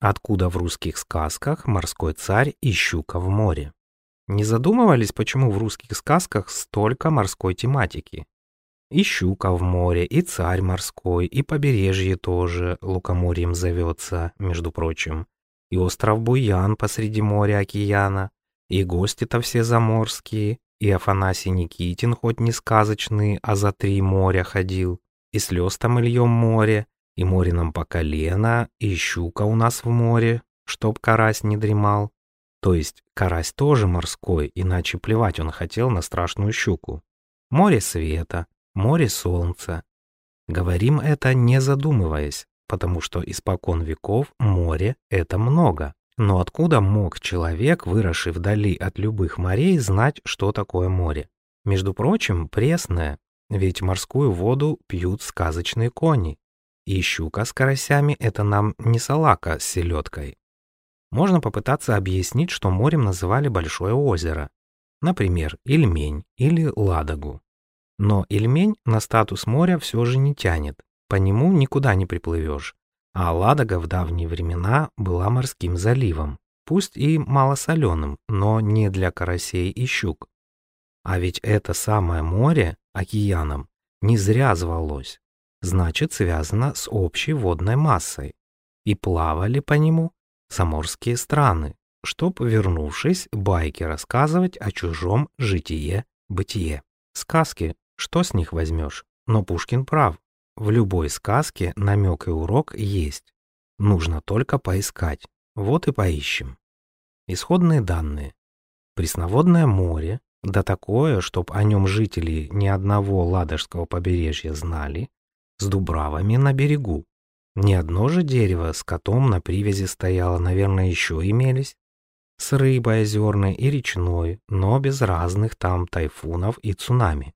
Откуда в русских сказках морской царь и щука в море? Не задумывались, почему в русских сказках столько морской тематики? И щука в море, и царь морской, и побережье тоже лукоморьем зовется, между прочим. И остров Буян посреди моря океана, и гости-то все заморские, и Афанасий Никитин хоть не сказочный, а за три моря ходил, и слез там Ильем море, и море нам по колено, и щука у нас в море, чтоб карась не дремал. То есть карась тоже морской, иначе плевать он хотел на страшную щуку. Море света, море солнца. Говорим это не задумываясь, потому что испокон веков море — это много. Но откуда мог человек, выросший вдали от любых морей, знать, что такое море? Между прочим, пресное, ведь морскую воду пьют сказочные кони. И щука с карасями — это нам не салака с селедкой. Можно попытаться объяснить, что морем называли большое озеро. Например, Ильмень или Ладогу. Но Ильмень на статус моря все же не тянет. По нему никуда не приплывешь. А Ладога в давние времена была морским заливом, пусть и малосоленым, но не для карасей и щук. А ведь это самое море, океаном, не зря звалось значит связано с общей водной массой. И плавали по нему заморские страны, чтоб, вернувшись, байки рассказывать о чужом житие-бытие. Сказки, что с них возьмешь? Но Пушкин прав. В любой сказке намек и урок есть. Нужно только поискать. Вот и поищем. Исходные данные. Пресноводное море, да такое, чтоб о нем жители ни одного ладожского побережья знали, с дубравами на берегу. Ни одно же дерево с котом на привязи стояло, наверное, еще имелись. С рыбой озерной и речной, но без разных там тайфунов и цунами.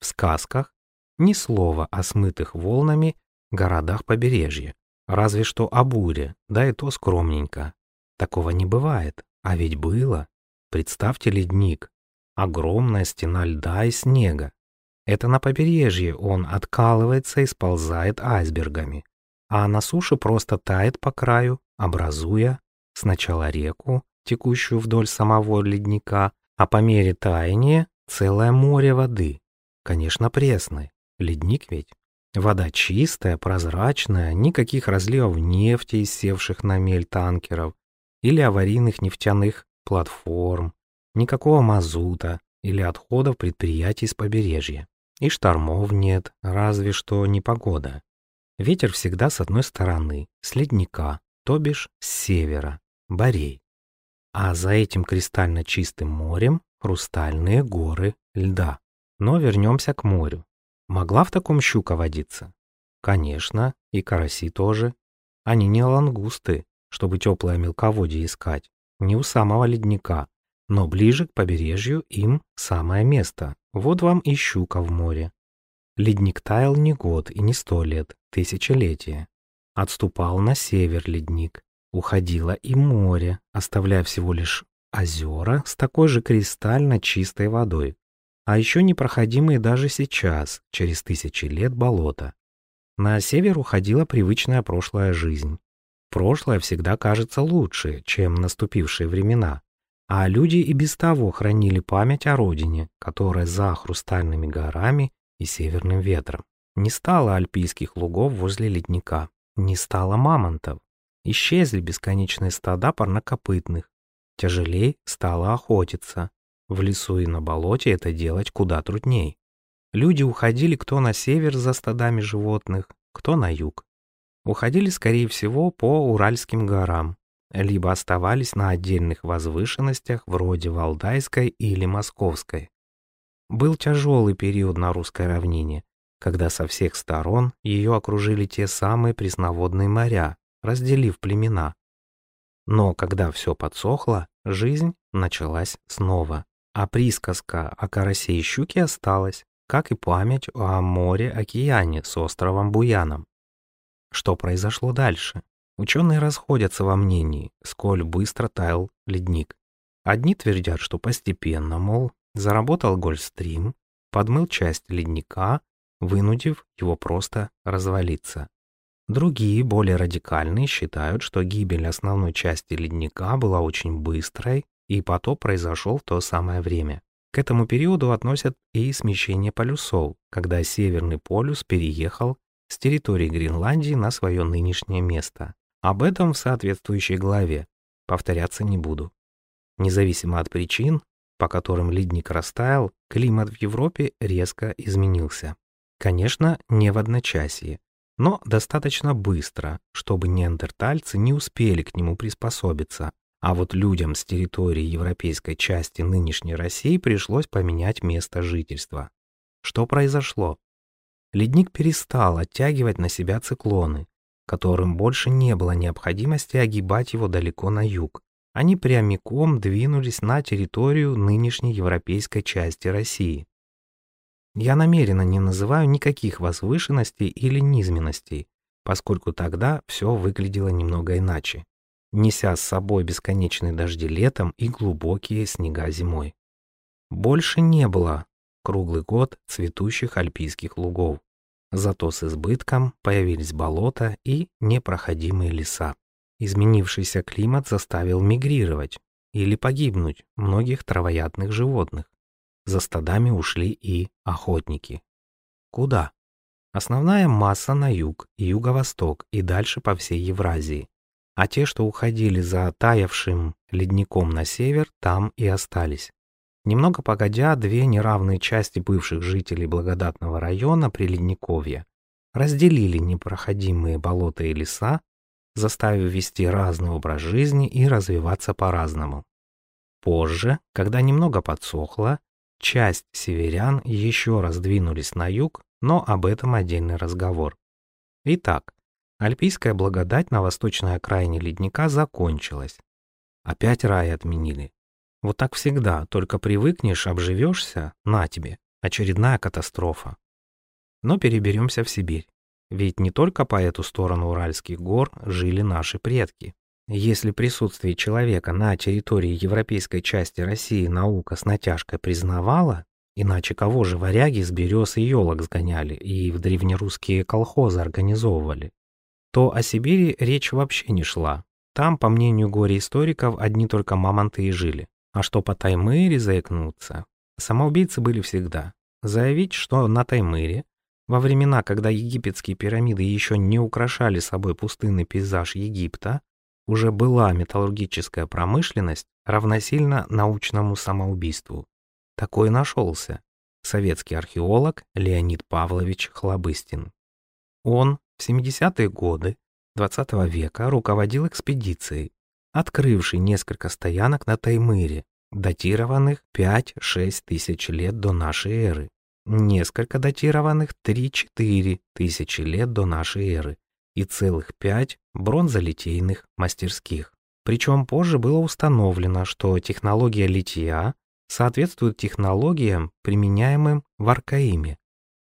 В сказках ни слова о смытых волнами городах побережья, разве что о буре, да и то скромненько. Такого не бывает, а ведь было. Представьте ледник, огромная стена льда и снега, это на побережье он откалывается и сползает айсбергами, а на суше просто тает по краю, образуя сначала реку, текущую вдоль самого ледника, а по мере таяния целое море воды. Конечно, пресной. Ледник ведь. Вода чистая, прозрачная, никаких разливов нефти, иссевших на мель танкеров или аварийных нефтяных платформ, никакого мазута или отходов предприятий с побережья. И штормов нет, разве что непогода. Ветер всегда с одной стороны, с ледника, то бишь с севера, Борей. А за этим кристально чистым морем хрустальные горы льда. Но вернемся к морю. Могла в таком щука водиться? Конечно, и караси тоже. Они не лангусты, чтобы теплое мелководье искать, не у самого ледника, но ближе к побережью им самое место. Вот вам и щука в море. Ледник таял не год и не сто лет, тысячелетия. Отступал на север ледник. Уходило и море, оставляя всего лишь озера с такой же кристально чистой водой. А еще непроходимые даже сейчас, через тысячи лет болота. На север уходила привычная прошлая жизнь. Прошлое всегда кажется лучше, чем наступившие времена. А люди и без того хранили память о родине, которая за хрустальными горами и северным ветром. Не стало альпийских лугов возле ледника, не стало мамонтов. Исчезли бесконечные стада парнокопытных. Тяжелей стало охотиться. В лесу и на болоте это делать куда трудней. Люди уходили кто на север за стадами животных, кто на юг. Уходили, скорее всего, по Уральским горам, либо оставались на отдельных возвышенностях вроде Валдайской или Московской. Был тяжелый период на русской равнине, когда со всех сторон ее окружили те самые пресноводные моря, разделив племена. Но когда все подсохло, жизнь началась снова, а присказка о карасе и щуке осталась, как и память о море-океане с островом Буяном. Что произошло дальше? Ученые расходятся во мнении, сколь быстро таял ледник. Одни твердят, что постепенно, мол, заработал Гольфстрим, подмыл часть ледника, вынудив его просто развалиться. Другие, более радикальные, считают, что гибель основной части ледника была очень быстрой, и потоп произошел в то самое время. К этому периоду относят и смещение полюсов, когда Северный полюс переехал с территории Гренландии на свое нынешнее место. Об этом в соответствующей главе. Повторяться не буду. Независимо от причин, по которым ледник растаял, климат в Европе резко изменился. Конечно, не в одночасье, но достаточно быстро, чтобы неандертальцы не успели к нему приспособиться, а вот людям с территории европейской части нынешней России пришлось поменять место жительства. Что произошло? Ледник перестал оттягивать на себя циклоны, которым больше не было необходимости огибать его далеко на юг. Они прямиком двинулись на территорию нынешней европейской части России. Я намеренно не называю никаких возвышенностей или низменностей, поскольку тогда все выглядело немного иначе, неся с собой бесконечные дожди летом и глубокие снега зимой. Больше не было круглый год цветущих альпийских лугов. Зато с избытком появились болота и непроходимые леса. Изменившийся климат заставил мигрировать или погибнуть многих травоядных животных. За стадами ушли и охотники. Куда? Основная масса на юг юго-восток и дальше по всей Евразии. А те, что уходили за таявшим ледником на север, там и остались. Немного погодя, две неравные части бывших жителей благодатного района при Ледниковье разделили непроходимые болота и леса, заставив вести разный образ жизни и развиваться по-разному. Позже, когда немного подсохло, часть северян еще раз двинулись на юг, но об этом отдельный разговор. Итак, альпийская благодать на восточной окраине ледника закончилась. Опять рай отменили. Вот так всегда, только привыкнешь, обживешься, на тебе, очередная катастрофа. Но переберемся в Сибирь. Ведь не только по эту сторону Уральских гор жили наши предки. Если присутствие человека на территории европейской части России наука с натяжкой признавала, иначе кого же варяги с берез и елок сгоняли и в древнерусские колхозы организовывали, то о Сибири речь вообще не шла. Там, по мнению горе-историков, одни только мамонты и жили. А что по Таймыре заикнуться? Самоубийцы были всегда. Заявить, что на Таймыре, во времена, когда египетские пирамиды еще не украшали собой пустынный пейзаж Египта, уже была металлургическая промышленность, равносильно научному самоубийству. Такой нашелся советский археолог Леонид Павлович Хлобыстин. Он в 70-е годы XX века руководил экспедицией, открывший несколько стоянок на Таймыре, датированных 5-6 тысяч лет до нашей эры, несколько датированных 3-4 тысячи лет до нашей эры и целых 5 бронзолитейных мастерских. Причем позже было установлено, что технология литья соответствует технологиям, применяемым в Аркаиме,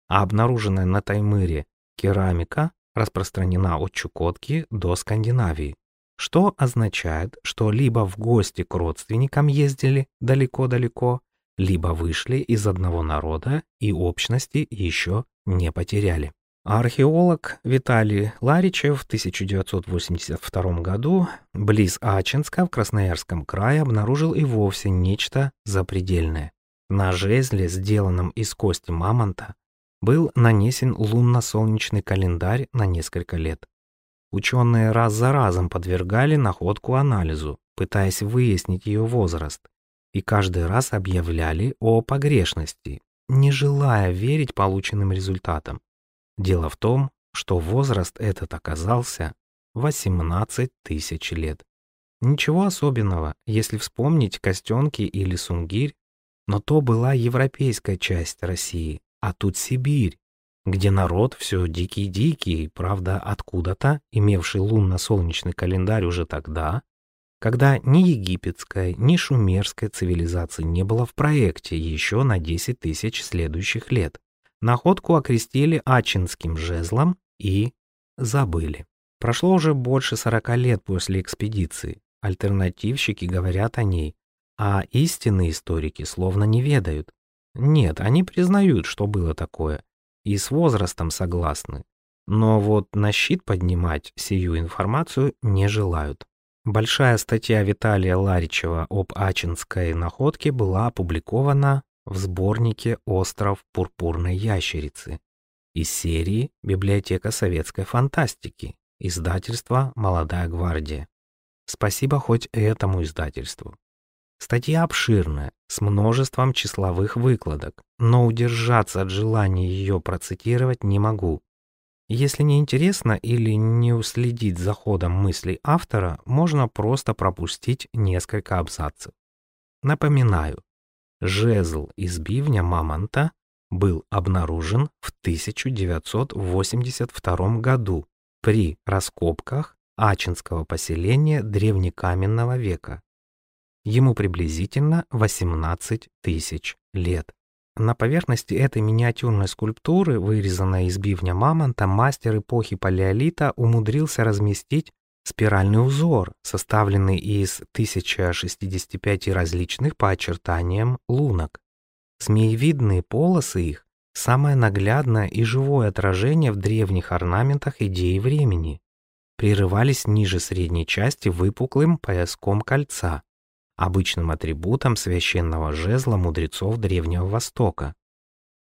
а обнаруженная на Таймыре керамика распространена от Чукотки до Скандинавии что означает, что либо в гости к родственникам ездили далеко-далеко, либо вышли из одного народа и общности еще не потеряли. Археолог Виталий Ларичев в 1982 году близ Ачинска в Красноярском крае обнаружил и вовсе нечто запредельное. На жезле, сделанном из кости мамонта, был нанесен лунно-солнечный календарь на несколько лет. Ученые раз за разом подвергали находку анализу, пытаясь выяснить ее возраст, и каждый раз объявляли о погрешности, не желая верить полученным результатам. Дело в том, что возраст этот оказался 18 тысяч лет. Ничего особенного, если вспомнить Костенки или Сунгирь, но то была европейская часть России, а тут Сибирь, где народ все дикий-дикий, правда, откуда-то, имевший лунно-солнечный календарь уже тогда, когда ни египетская, ни шумерская цивилизации не было в проекте еще на 10 тысяч следующих лет. Находку окрестили Ачинским жезлом и забыли. Прошло уже больше 40 лет после экспедиции. Альтернативщики говорят о ней, а истинные историки словно не ведают. Нет, они признают, что было такое, и с возрастом согласны. Но вот на щит поднимать сию информацию не желают. Большая статья Виталия Ларичева об Ачинской находке была опубликована в сборнике «Остров пурпурной ящерицы» из серии «Библиотека советской фантастики», издательство «Молодая гвардия». Спасибо хоть этому издательству. Статья обширная, с множеством числовых выкладок, но удержаться от желания ее процитировать не могу. Если не интересно или не уследить за ходом мыслей автора, можно просто пропустить несколько абзацев. Напоминаю, жезл из бивня мамонта был обнаружен в 1982 году при раскопках Ачинского поселения древнекаменного века. Ему приблизительно 18 тысяч лет. На поверхности этой миниатюрной скульптуры, вырезанной из бивня мамонта, мастер эпохи палеолита умудрился разместить спиральный узор, составленный из 1065 различных по очертаниям лунок. Змеевидные полосы их – самое наглядное и живое отражение в древних орнаментах идеи времени. Прерывались ниже средней части выпуклым пояском кольца, обычным атрибутом священного жезла мудрецов Древнего Востока.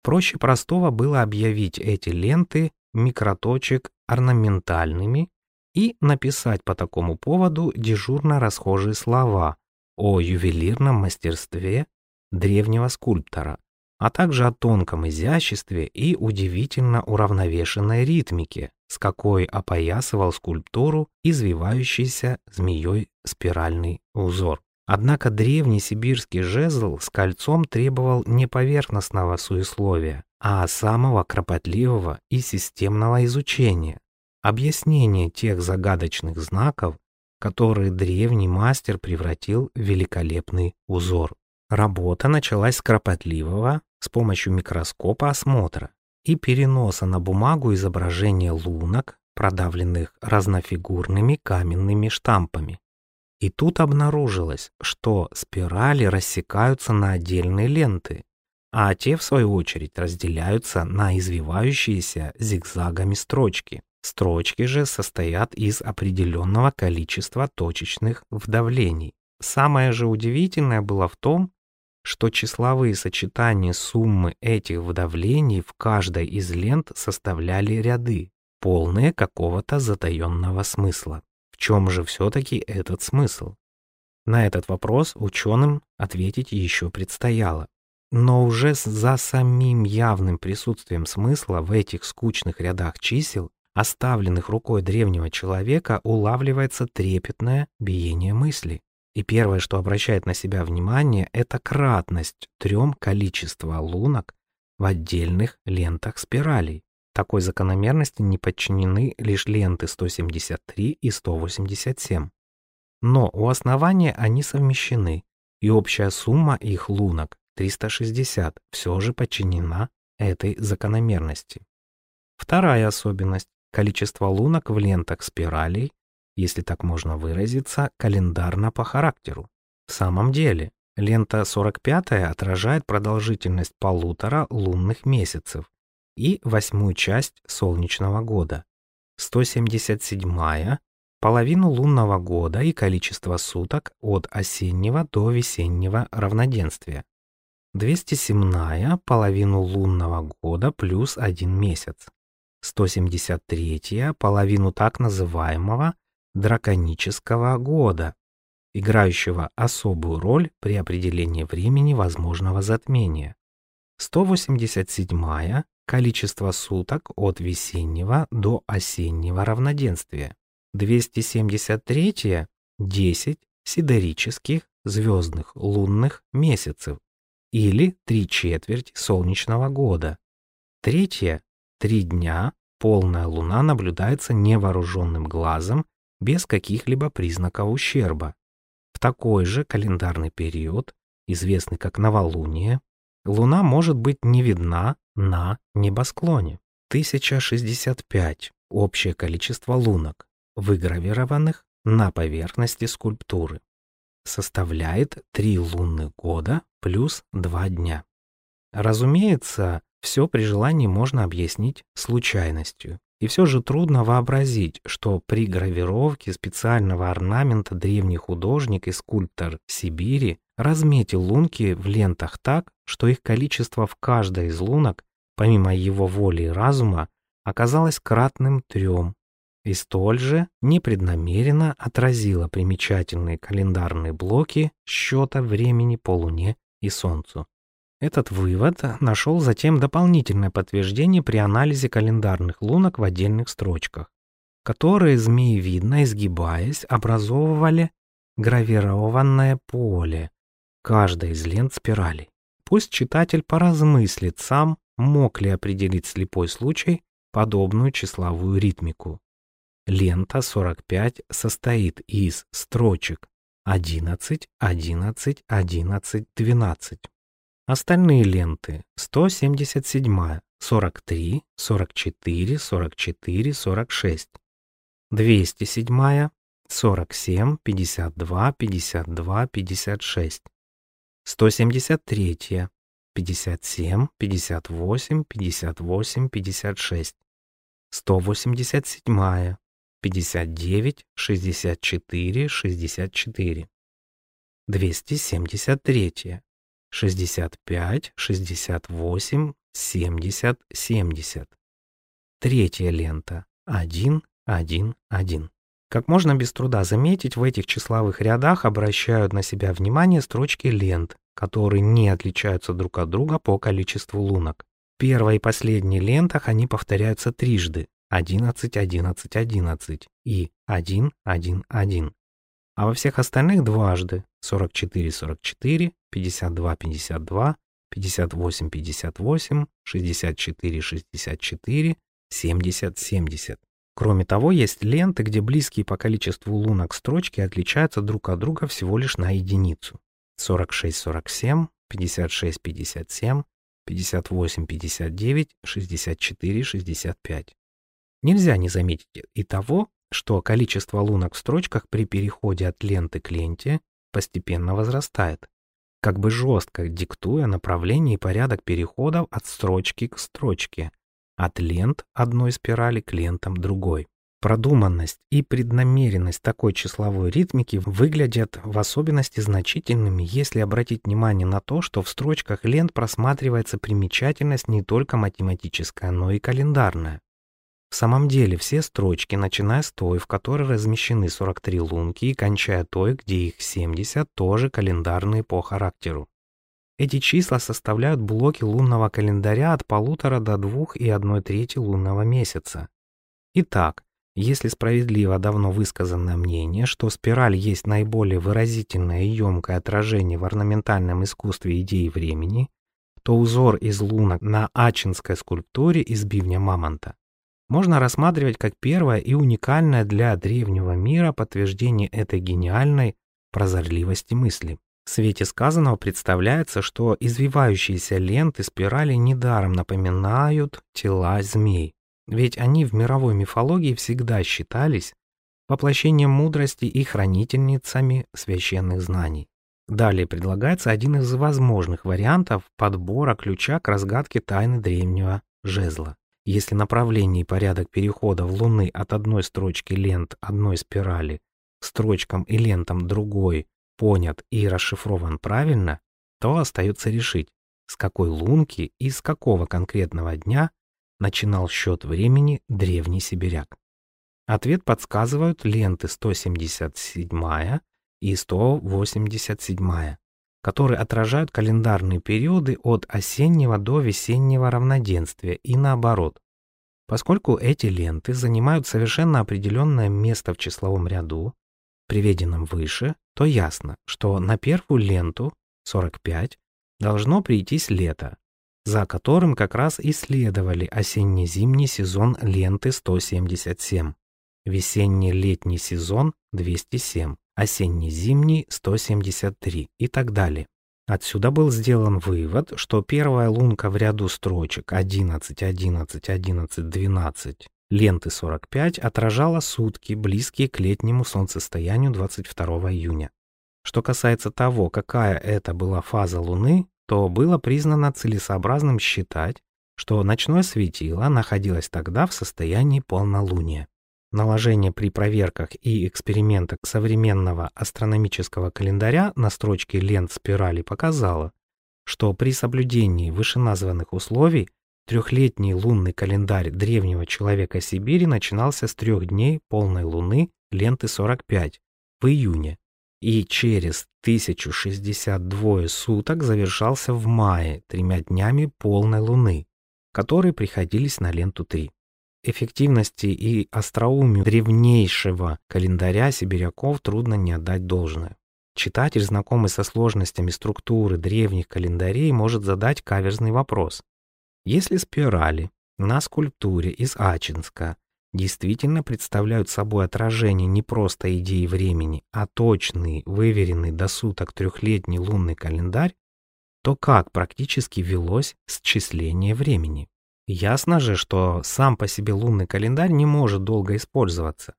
Проще простого было объявить эти ленты микроточек орнаментальными и написать по такому поводу дежурно расхожие слова о ювелирном мастерстве древнего скульптора, а также о тонком изяществе и удивительно уравновешенной ритмике, с какой опоясывал скульптуру извивающийся змеей спиральный узор. Однако древний сибирский жезл с кольцом требовал не поверхностного суесловия, а самого кропотливого и системного изучения, объяснения тех загадочных знаков, которые древний мастер превратил в великолепный узор. Работа началась с кропотливого с помощью микроскопа осмотра и переноса на бумагу изображения лунок, продавленных разнофигурными каменными штампами. И тут обнаружилось, что спирали рассекаются на отдельные ленты, а те, в свою очередь, разделяются на извивающиеся зигзагами строчки. Строчки же состоят из определенного количества точечных вдавлений. Самое же удивительное было в том, что числовые сочетания суммы этих вдавлений в каждой из лент составляли ряды, полные какого-то затаенного смысла чем же все-таки этот смысл? На этот вопрос ученым ответить еще предстояло. Но уже за самим явным присутствием смысла в этих скучных рядах чисел, оставленных рукой древнего человека, улавливается трепетное биение мысли. И первое, что обращает на себя внимание, это кратность трем количества лунок в отдельных лентах спиралей. Такой закономерности не подчинены лишь ленты 173 и 187. Но у основания они совмещены, и общая сумма их лунок 360 все же подчинена этой закономерности. Вторая особенность – количество лунок в лентах спиралей, если так можно выразиться, календарно по характеру. В самом деле, лента 45 отражает продолжительность полутора лунных месяцев, и восьмую часть солнечного года, 177-я – половину лунного года и количество суток от осеннего до весеннего равноденствия, 207-я – половину лунного года плюс один месяц, 173-я – половину так называемого драконического года, играющего особую роль при определении времени возможного затмения. 187-я количество суток от весеннего до осеннего равноденствия. 273 – 10 сидерических звездных лунных месяцев или три четверть солнечного года. Третье – три дня полная луна наблюдается невооруженным глазом без каких-либо признаков ущерба. В такой же календарный период, известный как новолуние, Луна может быть не видна на небосклоне. 1065 – общее количество лунок, выгравированных на поверхности скульптуры. Составляет 3 лунных года плюс 2 дня. Разумеется, все при желании можно объяснить случайностью. И все же трудно вообразить, что при гравировке специального орнамента древний художник и скульптор Сибири разметил лунки в лентах так, что их количество в каждой из лунок, помимо его воли и разума, оказалось кратным трем, и столь же непреднамеренно отразило примечательные календарные блоки счета времени по Луне и Солнцу. Этот вывод нашел затем дополнительное подтверждение при анализе календарных лунок в отдельных строчках, которые, змеевидно изгибаясь, образовывали гравированное поле каждой из лент спирали. Пусть читатель поразмыслит сам, мог ли определить слепой случай подобную числовую ритмику. Лента 45 состоит из строчек 11, 11, 11, 12. Остальные ленты 177, 43, 44, 44, 46, 207, 47, 52, 52, 56, 173, 57, 58, 58, 56, 187, 59, 64, 64, 273, 65, 68, 70, 70. Третья лента 1, 1, 1. Как можно без труда заметить, в этих числовых рядах обращают на себя внимание строчки лент, которые не отличаются друг от друга по количеству лунок. В первой и последней лентах они повторяются трижды 11, 11, 11 и 1, 1, 1 а во всех остальных дважды 44-44, 52-52, 58-58, 64-64, 70-70. Кроме того, есть ленты, где близкие по количеству лунок строчки отличаются друг от друга всего лишь на единицу. 46-47, 56-57, 58-59, 64-65. Нельзя не заметить и того, что количество лунок в строчках при переходе от ленты к ленте постепенно возрастает, как бы жестко диктуя направление и порядок переходов от строчки к строчке, от лент одной спирали к лентам другой. Продуманность и преднамеренность такой числовой ритмики выглядят в особенности значительными, если обратить внимание на то, что в строчках лент просматривается примечательность не только математическая, но и календарная. В самом деле все строчки, начиная с той, в которой размещены 43 лунки, и кончая той, где их 70, тоже календарные по характеру. Эти числа составляют блоки лунного календаря от полутора до двух и одной трети лунного месяца. Итак, если справедливо давно высказанное мнение, что спираль есть наиболее выразительное и емкое отражение в орнаментальном искусстве идеи времени, то узор из лунок на ачинской скульптуре из бивня мамонта можно рассматривать как первое и уникальное для древнего мира подтверждение этой гениальной прозорливости мысли. В свете сказанного представляется, что извивающиеся ленты спирали недаром напоминают тела змей, ведь они в мировой мифологии всегда считались воплощением мудрости и хранительницами священных знаний. Далее предлагается один из возможных вариантов подбора ключа к разгадке тайны древнего жезла. Если направление и порядок перехода в Луны от одной строчки лент одной спирали к строчкам и лентам другой понят и расшифрован правильно, то остается решить, с какой лунки и с какого конкретного дня начинал счет времени древний сибиряк. Ответ подсказывают ленты 177 и 187 которые отражают календарные периоды от осеннего до весеннего равноденствия и наоборот. Поскольку эти ленты занимают совершенно определенное место в числовом ряду, приведенном выше, то ясно, что на первую ленту, 45, должно прийтись лето, за которым как раз и следовали осенне-зимний сезон ленты 177, весенне-летний сезон 207, осенне-зимний 173 и так далее. Отсюда был сделан вывод, что первая лунка в ряду строчек 11, 11, 11, 12 ленты 45 отражала сутки, близкие к летнему солнцестоянию 22 июня. Что касается того, какая это была фаза Луны, то было признано целесообразным считать, что ночное светило находилось тогда в состоянии полнолуния. Наложение при проверках и экспериментах современного астрономического календаря на строчке лент спирали показало, что при соблюдении вышеназванных условий трехлетний лунный календарь древнего человека Сибири начинался с трех дней полной луны ленты 45 в июне и через 1062 суток завершался в мае тремя днями полной луны, которые приходились на ленту 3. Эффективности и остроумию древнейшего календаря сибиряков трудно не отдать должное. Читатель, знакомый со сложностями структуры древних календарей, может задать каверзный вопрос. Если спирали на скульптуре из Ачинска действительно представляют собой отражение не просто идеи времени, а точный, выверенный до суток трехлетний лунный календарь, то как практически велось счисление времени? Ясно же, что сам по себе лунный календарь не может долго использоваться,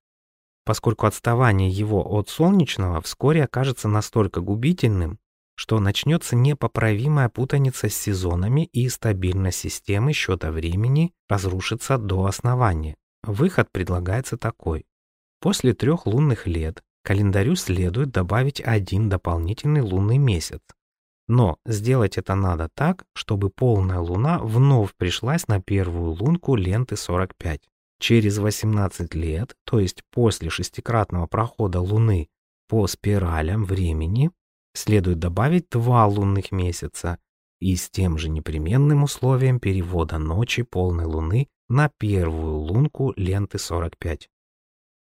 поскольку отставание его от солнечного вскоре окажется настолько губительным, что начнется непоправимая путаница с сезонами и стабильность системы счета времени разрушится до основания. Выход предлагается такой. После трех лунных лет календарю следует добавить один дополнительный лунный месяц, но сделать это надо так, чтобы полная луна вновь пришлась на первую лунку ленты 45. Через 18 лет, то есть после шестикратного прохода Луны по спиралям времени, следует добавить два лунных месяца и с тем же непременным условием перевода ночи полной Луны на первую лунку ленты 45.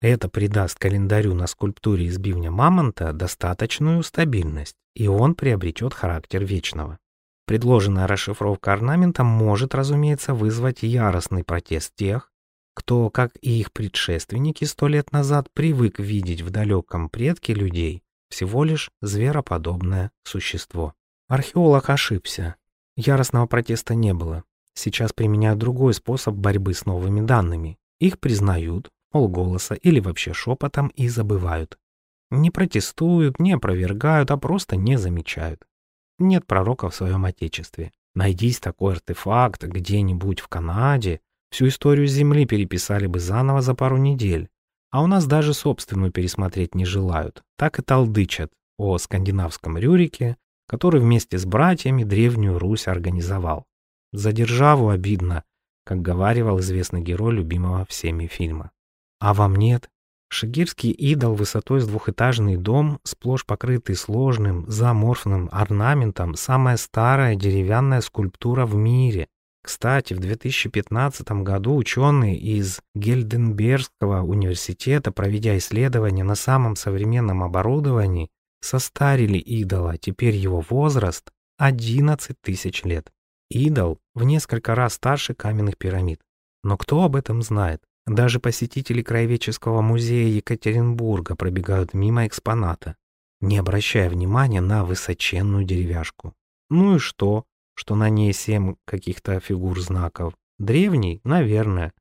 Это придаст календарю на скульптуре из бивня мамонта достаточную стабильность, и он приобретет характер вечного. Предложенная расшифровка орнамента может, разумеется, вызвать яростный протест тех, кто, как и их предшественники сто лет назад, привык видеть в далеком предке людей всего лишь звероподобное существо. Археолог ошибся. Яростного протеста не было. Сейчас применяют другой способ борьбы с новыми данными. Их признают, полголоса или вообще шепотом и забывают. Не протестуют, не опровергают, а просто не замечают. Нет пророка в своем отечестве. Найдись такой артефакт где-нибудь в Канаде, всю историю Земли переписали бы заново за пару недель. А у нас даже собственную пересмотреть не желают. Так и толдычат о скандинавском Рюрике, который вместе с братьями Древнюю Русь организовал. За державу обидно, как говаривал известный герой любимого всеми фильма. А вам нет? Шигирский идол высотой с двухэтажный дом, сплошь покрытый сложным, заморфным орнаментом, самая старая деревянная скульптура в мире. Кстати, в 2015 году ученые из Гельденбергского университета, проведя исследования на самом современном оборудовании, состарили идола, теперь его возраст 11 тысяч лет. Идол в несколько раз старше каменных пирамид. Но кто об этом знает? Даже посетители Краеведческого музея Екатеринбурга пробегают мимо экспоната, не обращая внимания на высоченную деревяшку. Ну и что, что на ней семь каких-то фигур знаков? Древний, наверное.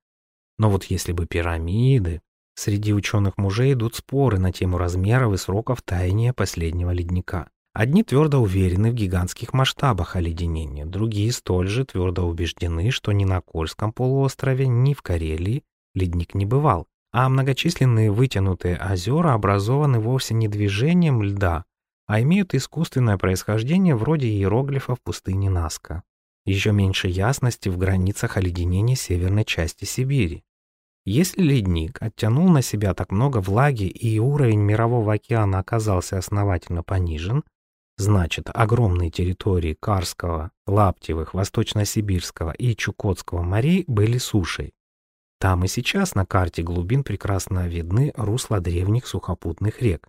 Но вот если бы пирамиды... Среди ученых мужей идут споры на тему размеров и сроков таяния последнего ледника. Одни твердо уверены в гигантских масштабах оледенения, другие столь же твердо убеждены, что ни на Кольском полуострове, ни в Карелии ледник не бывал, а многочисленные вытянутые озера образованы вовсе не движением льда, а имеют искусственное происхождение вроде иероглифов пустыни Наска. Еще меньше ясности в границах оледенения северной части Сибири. Если ледник оттянул на себя так много влаги и уровень мирового океана оказался основательно понижен, значит огромные территории Карского, Лаптевых, Восточно-Сибирского и Чукотского морей были сушей. Там и сейчас на карте глубин прекрасно видны русла древних сухопутных рек.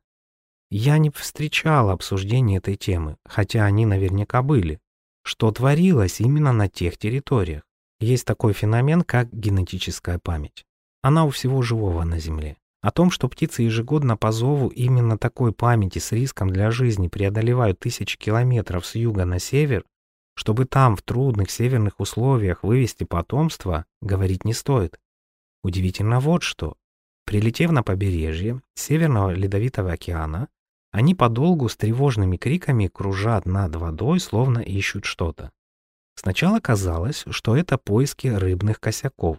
Я не встречал обсуждения этой темы, хотя они наверняка были. Что творилось именно на тех территориях? Есть такой феномен, как генетическая память. Она у всего живого на Земле. О том, что птицы ежегодно по зову именно такой памяти с риском для жизни преодолевают тысячи километров с юга на север, чтобы там в трудных северных условиях вывести потомство, говорить не стоит. Удивительно вот что. Прилетев на побережье Северного Ледовитого океана, они подолгу с тревожными криками кружат над водой, словно ищут что-то. Сначала казалось, что это поиски рыбных косяков.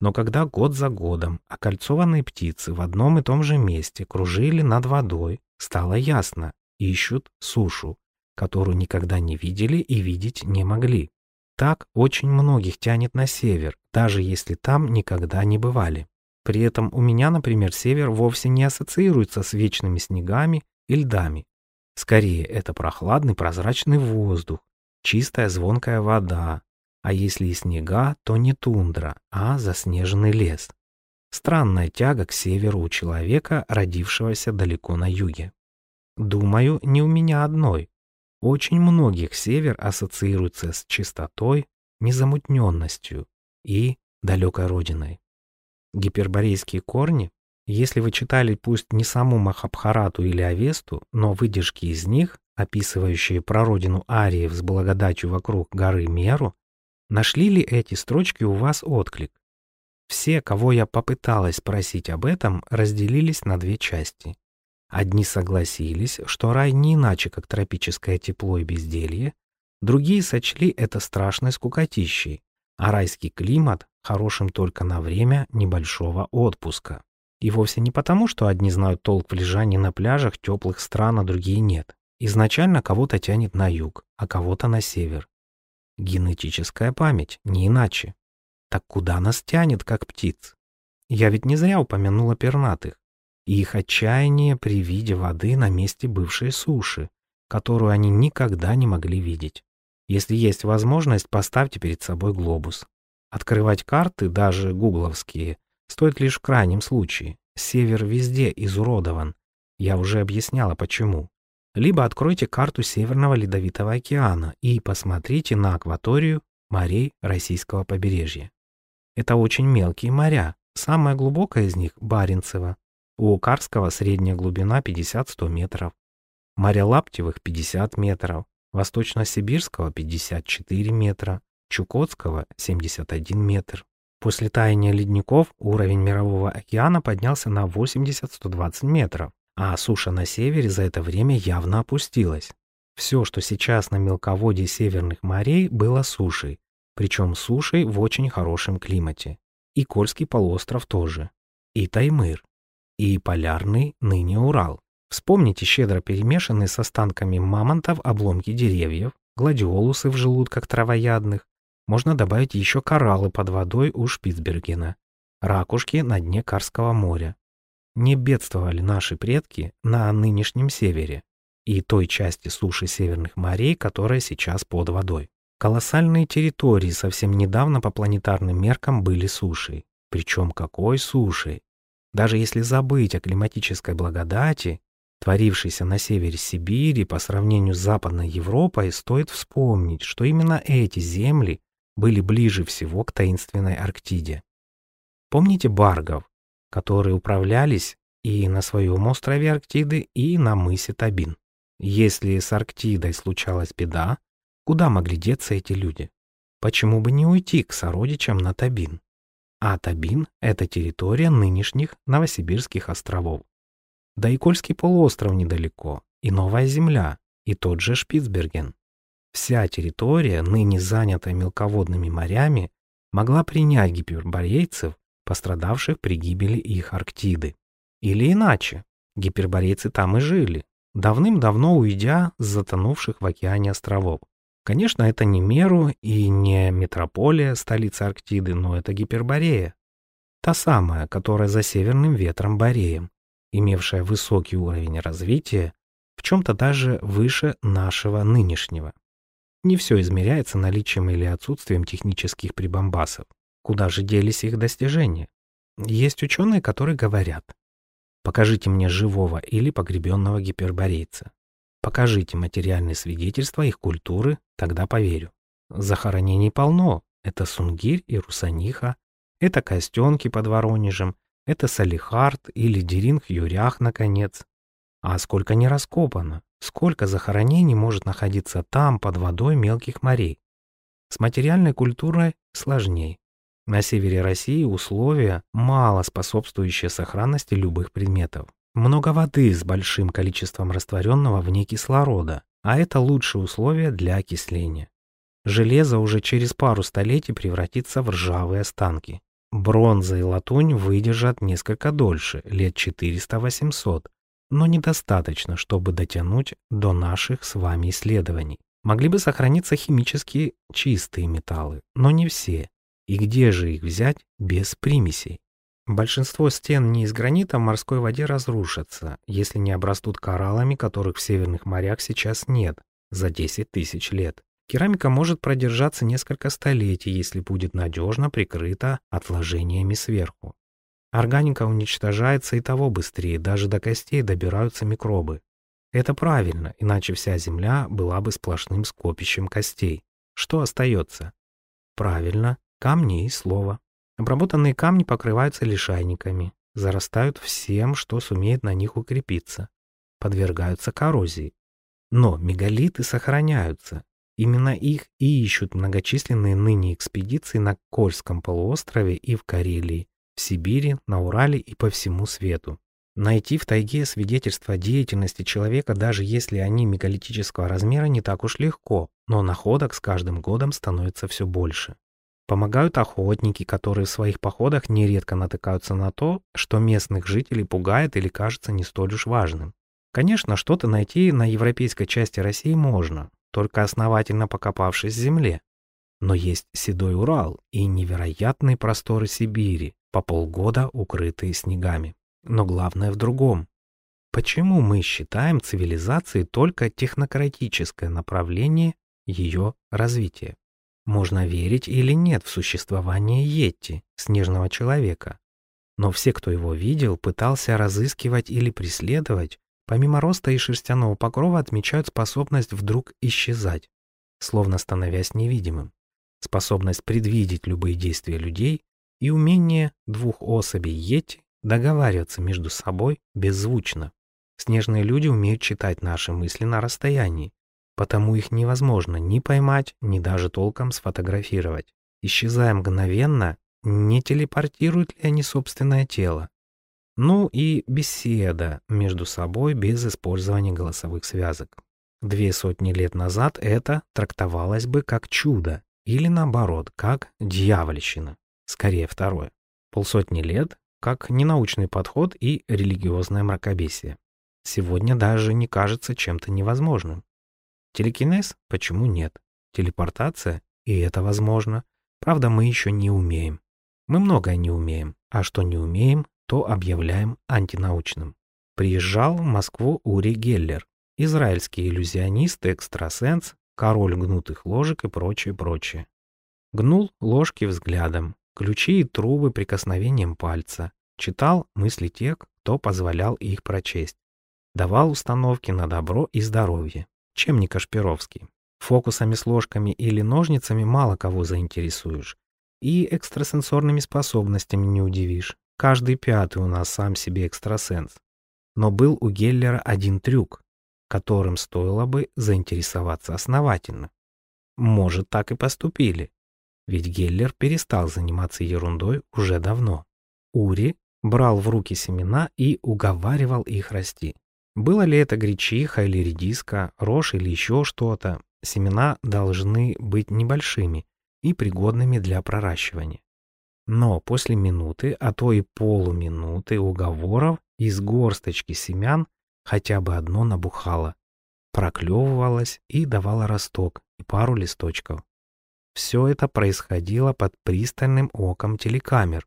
Но когда год за годом окольцованные птицы в одном и том же месте кружили над водой, стало ясно – ищут сушу, которую никогда не видели и видеть не могли. Так очень многих тянет на север, даже если там никогда не бывали. При этом у меня, например, север вовсе не ассоциируется с вечными снегами и льдами. Скорее, это прохладный прозрачный воздух, чистая звонкая вода, а если и снега, то не тундра, а заснеженный лес. Странная тяга к северу у человека, родившегося далеко на юге. Думаю, не у меня одной. Очень многих север ассоциируется с чистотой, незамутненностью и далекой родиной. Гиперборейские корни, если вы читали пусть не саму Махабхарату или Авесту, но выдержки из них, описывающие прародину ариев с благодатью вокруг горы Меру, нашли ли эти строчки у вас отклик? Все, кого я попыталась спросить об этом, разделились на две части. Одни согласились, что рай не иначе, как тропическое тепло и безделье, другие сочли это страшной скукотищей, а райский климат хорошим только на время небольшого отпуска. И вовсе не потому, что одни знают толк в лежании на пляжах теплых стран, а другие нет. Изначально кого-то тянет на юг, а кого-то на север. Генетическая память, не иначе. Так куда нас тянет, как птиц? Я ведь не зря упомянула пернатых и их отчаяние при виде воды на месте бывшей суши, которую они никогда не могли видеть. Если есть возможность, поставьте перед собой глобус. Открывать карты, даже гугловские, стоит лишь в крайнем случае. Север везде изуродован. Я уже объясняла, почему. Либо откройте карту Северного Ледовитого океана и посмотрите на акваторию морей российского побережья. Это очень мелкие моря. Самое глубокое из них – Баренцево, у Карского средняя глубина 50-100 метров, моря Лаптевых 50 метров, Восточно-Сибирского 54 метра, Чукотского 71 метр. После таяния ледников уровень Мирового океана поднялся на 80-120 метров, а суша на севере за это время явно опустилась. Все, что сейчас на мелководье северных морей, было сушей, причем сушей в очень хорошем климате. И Кольский полуостров тоже. И Таймыр и полярный ныне Урал. Вспомните щедро перемешанные с останками мамонтов обломки деревьев, гладиолусы в желудках травоядных. Можно добавить еще кораллы под водой у Шпицбергена, ракушки на дне Карского моря. Не бедствовали наши предки на нынешнем севере и той части суши северных морей, которая сейчас под водой. Колоссальные территории совсем недавно по планетарным меркам были сушей. Причем какой сушей? Даже если забыть о климатической благодати, творившейся на севере Сибири по сравнению с Западной Европой, стоит вспомнить, что именно эти земли были ближе всего к таинственной Арктиде. Помните баргов, которые управлялись и на своем острове Арктиды, и на мысе Табин? Если с Арктидой случалась беда, куда могли деться эти люди? Почему бы не уйти к сородичам на Табин? а Табин — это территория нынешних Новосибирских островов. Да и Кольский полуостров недалеко, и Новая Земля, и тот же Шпицберген. Вся территория, ныне занятая мелководными морями, могла принять гиперборейцев, пострадавших при гибели их Арктиды. Или иначе, гиперборейцы там и жили, давным-давно уйдя с затонувших в океане островов. Конечно, это не Меру и не метрополия, столица Арктиды, но это Гиперборея. Та самая, которая за северным ветром Бореем, имевшая высокий уровень развития, в чем-то даже выше нашего нынешнего. Не все измеряется наличием или отсутствием технических прибамбасов. Куда же делись их достижения? Есть ученые, которые говорят, покажите мне живого или погребенного гиперборейца. Покажите материальные свидетельства их культуры, тогда поверю. Захоронений полно. Это Сунгирь и Русаниха, это Костенки под Воронежем, это Салихард или Деринг-Юрях, наконец. А сколько не раскопано, сколько захоронений может находиться там, под водой мелких морей. С материальной культурой сложней. На севере России условия, мало способствующие сохранности любых предметов. Много воды с большим количеством растворенного в ней кислорода, а это лучшие условия для окисления. Железо уже через пару столетий превратится в ржавые останки. Бронза и латунь выдержат несколько дольше, лет 400-800, но недостаточно, чтобы дотянуть до наших с вами исследований. Могли бы сохраниться химически чистые металлы, но не все. И где же их взять без примесей? Большинство стен не из гранита в морской воде разрушатся, если не обрастут кораллами, которых в северных морях сейчас нет, за 10 тысяч лет. Керамика может продержаться несколько столетий, если будет надежно прикрыта отложениями сверху. Органика уничтожается и того быстрее, даже до костей добираются микробы. Это правильно, иначе вся Земля была бы сплошным скопищем костей. Что остается? Правильно, камни и слово. Обработанные камни покрываются лишайниками, зарастают всем, что сумеет на них укрепиться, подвергаются коррозии. Но мегалиты сохраняются. Именно их и ищут многочисленные ныне экспедиции на Кольском полуострове и в Карелии, в Сибири, на Урале и по всему свету. Найти в тайге свидетельства деятельности человека, даже если они мегалитического размера, не так уж легко, но находок с каждым годом становится все больше. Помогают охотники, которые в своих походах нередко натыкаются на то, что местных жителей пугает или кажется не столь уж важным. Конечно, что-то найти на европейской части России можно, только основательно покопавшись в земле. Но есть Седой Урал и невероятные просторы Сибири, по полгода укрытые снегами. Но главное в другом. Почему мы считаем цивилизацией только технократическое направление ее развития? Можно верить или нет в существование Йетти, снежного человека. Но все, кто его видел, пытался разыскивать или преследовать, помимо роста и шерстяного покрова отмечают способность вдруг исчезать, словно становясь невидимым, способность предвидеть любые действия людей и умение двух особей Йети договариваться между собой беззвучно. Снежные люди умеют читать наши мысли на расстоянии, потому их невозможно ни поймать, ни даже толком сфотографировать. Исчезая мгновенно, не телепортируют ли они собственное тело? Ну и беседа между собой без использования голосовых связок. Две сотни лет назад это трактовалось бы как чудо, или наоборот, как дьявольщина, скорее второе. Полсотни лет как ненаучный подход и религиозное мракобесие. Сегодня даже не кажется чем-то невозможным. Телекинез? Почему нет? Телепортация? И это возможно. Правда, мы еще не умеем. Мы многое не умеем, а что не умеем, то объявляем антинаучным. Приезжал в Москву Ури Геллер, израильский иллюзионист, экстрасенс, король гнутых ложек и прочее, прочее. Гнул ложки взглядом, ключи и трубы прикосновением пальца, читал мысли тех, кто позволял их прочесть, давал установки на добро и здоровье. Чем не Кашпировский? Фокусами с ложками или ножницами мало кого заинтересуешь. И экстрасенсорными способностями не удивишь. Каждый пятый у нас сам себе экстрасенс. Но был у Геллера один трюк, которым стоило бы заинтересоваться основательно. Может, так и поступили. Ведь Геллер перестал заниматься ерундой уже давно. Ури брал в руки семена и уговаривал их расти. Было ли это гречиха или редиска, рожь или еще что-то, семена должны быть небольшими и пригодными для проращивания. Но после минуты, а то и полуминуты уговоров из горсточки семян хотя бы одно набухало, проклевывалось и давало росток и пару листочков. Все это происходило под пристальным оком телекамер.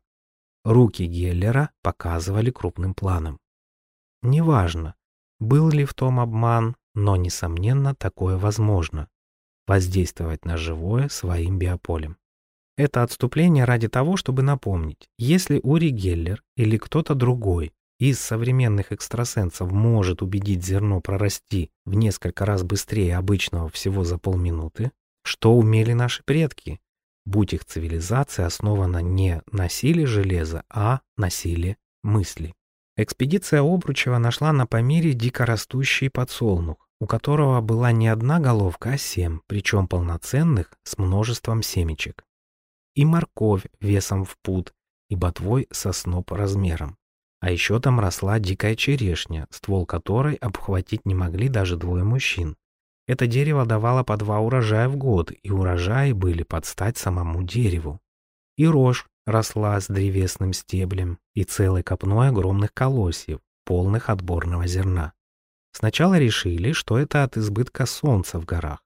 Руки Геллера показывали крупным планом. Неважно, был ли в том обман, но, несомненно, такое возможно. Воздействовать на живое своим биополем. Это отступление ради того, чтобы напомнить, если Ури Геллер или кто-то другой из современных экстрасенсов может убедить зерно прорасти в несколько раз быстрее обычного всего за полминуты, что умели наши предки, будь их цивилизация основана не на силе железа, а на силе мысли. Экспедиция Обручева нашла на Памире дикорастущий подсолнух, у которого была не одна головка, а семь, причем полноценных, с множеством семечек. И морковь весом в пуд, и ботвой со сноп размером. А еще там росла дикая черешня, ствол которой обхватить не могли даже двое мужчин. Это дерево давало по два урожая в год, и урожаи были под стать самому дереву. И рожь росла с древесным стеблем и целой копной огромных колосьев, полных отборного зерна. Сначала решили, что это от избытка солнца в горах.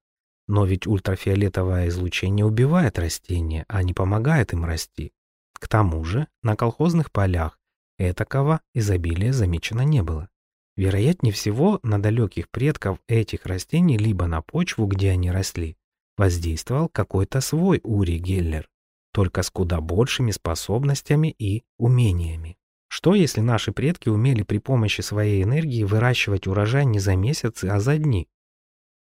Но ведь ультрафиолетовое излучение убивает растения, а не помогает им расти. К тому же на колхозных полях этакого изобилия замечено не было. Вероятнее всего, на далеких предков этих растений либо на почву, где они росли, воздействовал какой-то свой Ури Геллер, только с куда большими способностями и умениями. Что, если наши предки умели при помощи своей энергии выращивать урожай не за месяцы, а за дни?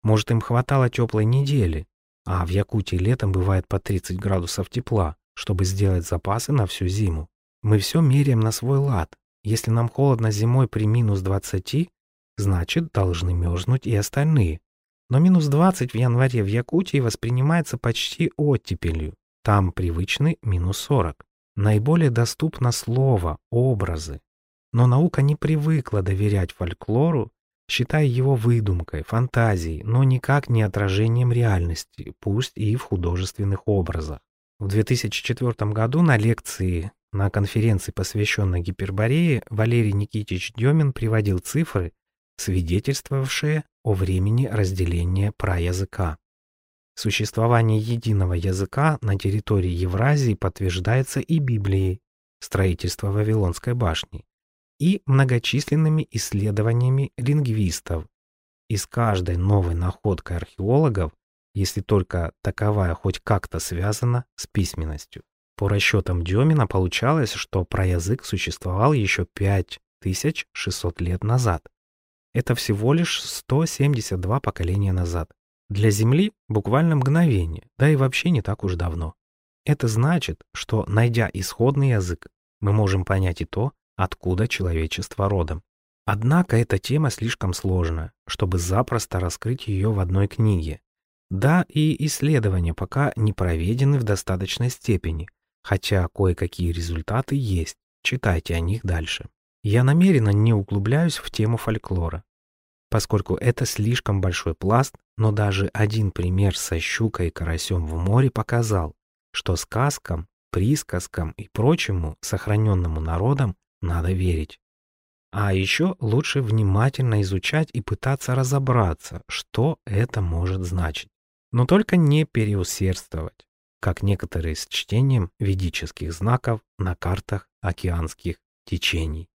Может, им хватало теплой недели, а в Якутии летом бывает по 30 градусов тепла, чтобы сделать запасы на всю зиму. Мы все меряем на свой лад. Если нам холодно зимой при минус 20, значит, должны мерзнуть и остальные. Но минус 20 в январе в Якутии воспринимается почти оттепелью. Там привычный минус 40. Наиболее доступно слово, образы. Но наука не привыкла доверять фольклору, считая его выдумкой, фантазией, но никак не отражением реальности, пусть и в художественных образах. В 2004 году на лекции на конференции, посвященной Гиперборее, Валерий Никитич Демин приводил цифры, свидетельствовавшие о времени разделения праязыка. Существование единого языка на территории Евразии подтверждается и Библией, строительство Вавилонской башни, и многочисленными исследованиями лингвистов. И с каждой новой находкой археологов, если только таковая хоть как-то связана с письменностью. По расчетам Демина получалось, что проязык существовал еще 5600 лет назад. Это всего лишь 172 поколения назад. Для Земли буквально мгновение, да и вообще не так уж давно. Это значит, что, найдя исходный язык, мы можем понять и то, откуда человечество родом. Однако эта тема слишком сложная, чтобы запросто раскрыть ее в одной книге. Да, и исследования пока не проведены в достаточной степени, хотя кое-какие результаты есть, читайте о них дальше. Я намеренно не углубляюсь в тему фольклора, поскольку это слишком большой пласт, но даже один пример со щукой и карасем в море показал, что сказкам, присказкам и прочему сохраненному народам надо верить. А еще лучше внимательно изучать и пытаться разобраться, что это может значить. Но только не переусердствовать как некоторые с чтением ведических знаков на картах океанских течений.